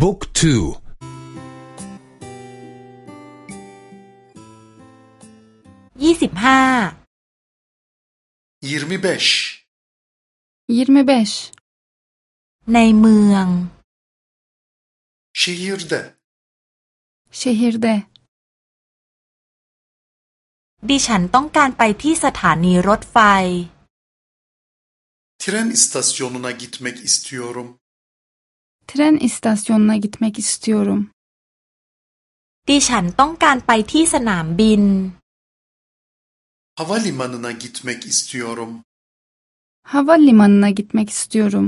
บุ๊กทูยี่สิบห้ายี่สิบห้ายี่สิบห้าในเมือง şehirde şehirde ดิฉันต้องการไปที่สถานีรถไฟ tren istasyonuna gitmek istiyorum tren istasyonuna gitmek istiyorum ดิฉันต้องการไปที่สนามบิน havalimanına gitmek istiyorum havalimanına gitmek istiyorum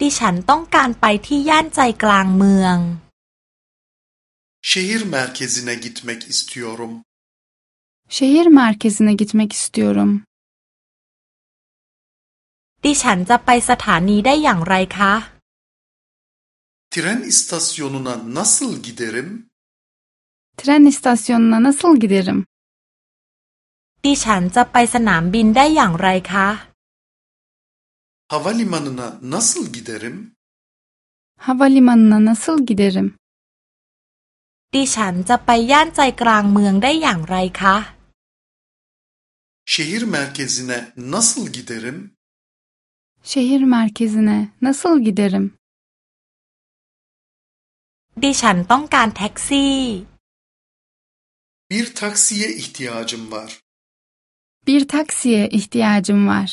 ดิฉันต้องการไปที่ย่านใจกลางเมือง şehir merkezine gitmek istiyorum şehir merkezine gitmek istiyorum ดิฉันจะไปสถานีได้อย่างไรคะ tren istasyonuna nasıl giderim tren istasyonuna nasıl giderim ดิฉันจะไปสนามบินได้อย่างไรคะ havalimanına nasıl giderim havalimanına nasıl giderim ดิฉันจะไปย่านใจกลางเมืองได้อย่างไรคะ şehir merkezine nasıl giderim şehir merkezine nasıl giderim ดิฉันต้องการแท็กซี่ bir taksiye ihtiyacım var bir taksiye ihtiyacım var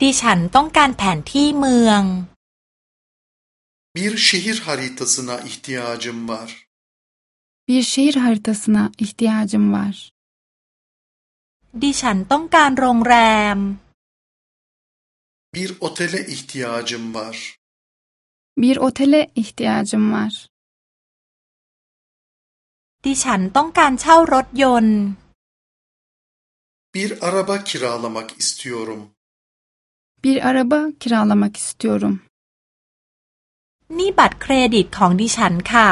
ดิฉันต้องการแผนที่เมือง bir şehir haritasına ihtiyacım var bir şehir haritasına ihtiyacım var ดิฉันต้องการโรงแรม bir otele ihtiyacım var bir otele ihtiyacım var ดิฉันต้องการเช่ารถยนต์ bir araba kiralamak istiyorum bir araba kiralamak istiyorum นี่บัตรเครดิตของดิฉันค่ะ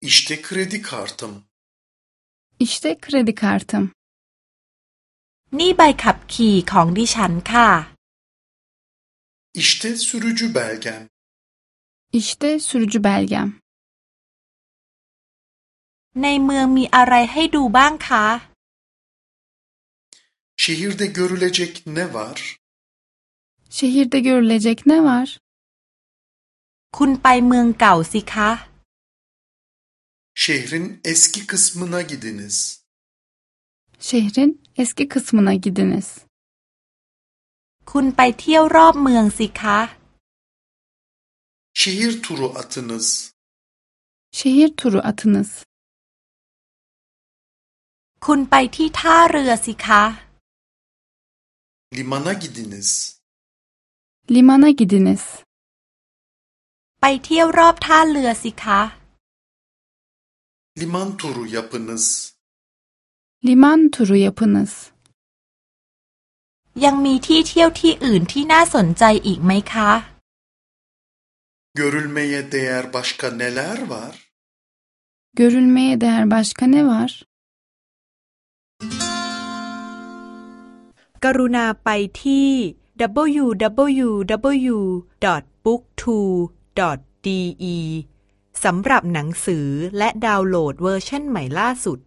İşte kredi kartım işte kredi kartım นี่ใบขับขี่ของดิฉันค่ะ İşte sürücü belgem işte sürücü belgem ในเมืองมีอะไรให้ดูบ้างคะ şehirde görülecek ne var şehirde görülecek ne var คุณไปเมืองเก่าสิคะ şehrin eski kısmına gidiniz şehrin eski kısmına gidiniz คุณไปเที่ยวรอบเมืองสิคะ şehir turu atınız şehir turu atınız คุณไปที่ท่าเรือสิคะ limana gidiniz limana gidiniz ไปเที่ยวรอบท่าเรือสิคะ liman turu yapınız liman turu yapınız ยังมีที่เที่ยวที่อื่นที่น่าสนใจอีกไหมคะ görülmeye değer başka neler var görülmeye değer başka ne var กรุณาไปที่ www.booktwo.de สำหรับหนังสือและดาวน์โหลดเวอร์ชันใหม่ล่าสุด